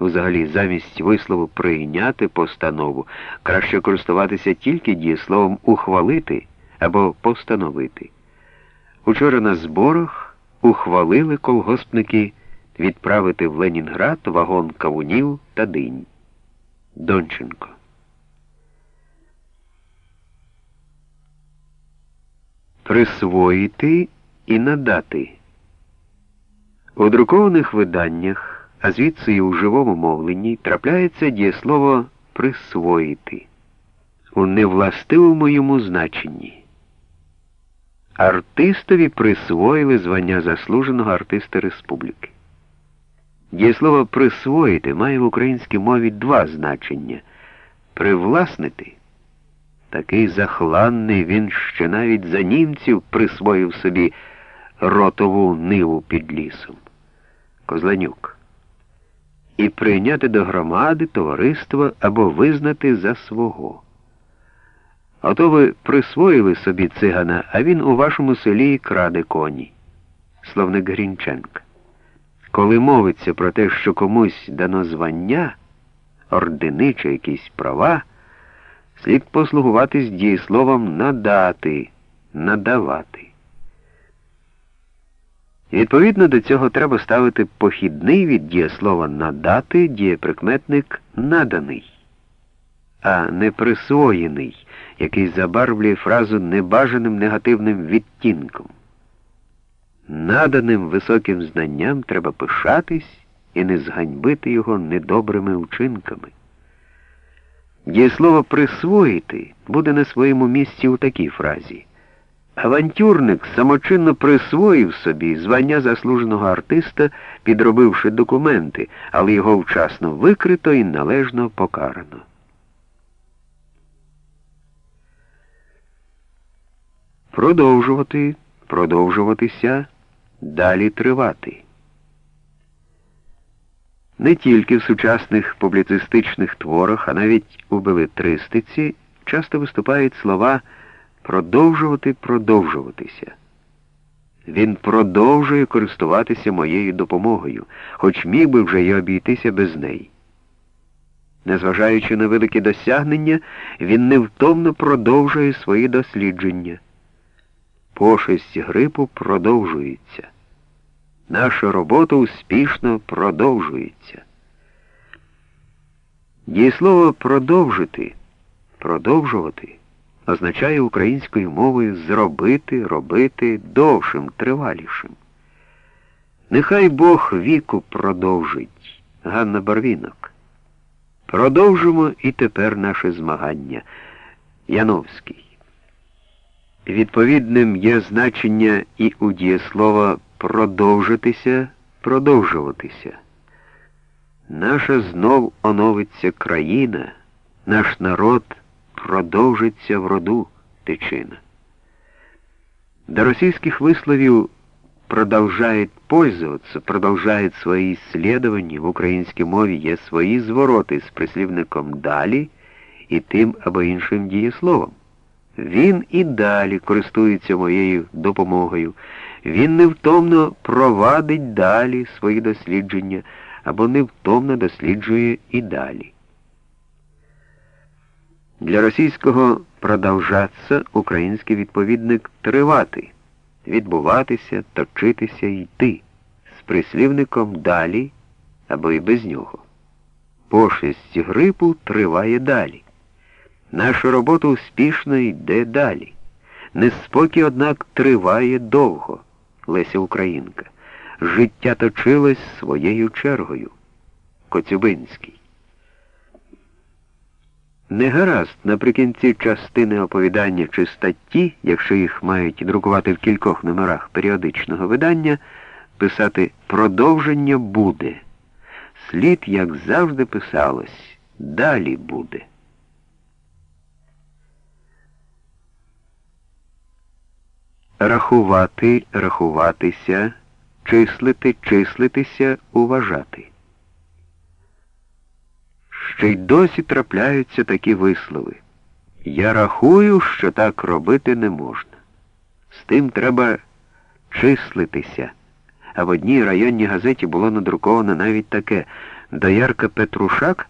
Взагалі, замість вислову прийняти постанову краще користуватися тільки дієсловом ухвалити або постановити. Учора на зборах ухвалили колгоспники відправити в Ленінград вагон кавунів та динь. Донченко. Присвоїти і надати. У друкованих виданнях, а звідси і у живому мовленні, трапляється дієслово присвоїти у невластивому йому значенні. Артистові присвоїли звання заслуженого артиста республіки. Дієслово присвоїти має в українській мові два значення привласнити. Такий захланний він ще навіть за німців присвоїв собі ротову ниву під лісом. Козланюк. І прийняти до громади, товариства або визнати за свого. Ото ви присвоїли собі цигана, а він у вашому селі краде коні. Словник Грінченка. Коли мовиться про те, що комусь дано звання, ордени чи якісь права, слід послугуватись дієсловом надати, надавати. Відповідно до цього треба ставити похідний від дієслова надати дієприкметник наданий, а не присвоєний, який забарвлює фразу небажаним негативним відтінком. Наданим високим знанням треба пишатись і не зганьбити його недобрими вчинками. Дієслово присвоїти буде на своєму місці у такій фразі. Авантюрник самочинно присвоїв собі звання заслуженого артиста, підробивши документи, але його вчасно викрито і належно покарано. Продовжувати, продовжуватися, далі тривати. Не тільки в сучасних публіцистичних творах, а навіть у белетристиці часто виступають слова продовжувати продовжуватися. Він продовжує користуватися моєю допомогою, хоч міг би вже й обійтися без неї. Незважаючи на великі досягнення, він невтомно продовжує свої дослідження. Пошесть грипу продовжується. Наша робота успішно продовжується. Дієслово продовжити, продовжувати означає українською мовою зробити, робити довшим, тривалішим. Нехай Бог віку продовжить, Ганна Барвінок. Продовжимо і тепер наше змагання. Яновський. Відповідним є значення і у дієслова продовжитися, продовжуватися. Наша знов оновиться країна, наш народ продовжиться в роду тичина. До російских висловів продолжает пользоваться, продолжает свои исследования, в українській мові є свої звороти з прислівником далі і тим або іншим дієсловом. Він і далі користується моєю допомогою. Він невтомно провадить далі свої дослідження або невтомно досліджує і далі. Для російського продовжаться український відповідник тривати, відбуватися, точитися йти з прислівником далі або і без нього. Пошесть грипу триває далі. Наша робота успішно йде далі. Неспокій, однак, триває довго. Леся Українка. Життя точилось своєю чергою. Коцюбинський. Негаразд наприкінці частини оповідання чи статті, якщо їх мають друкувати в кількох номерах періодичного видання, писати продовження буде. Слід, як завжди писалось, далі буде. Рахувати, рахуватися, числити, числитися, уважати. Ще й досі трапляються такі вислови. Я рахую, що так робити не можна. З тим треба числитися. А в одній районній газеті було надруковано навіть таке Доярка Петрушак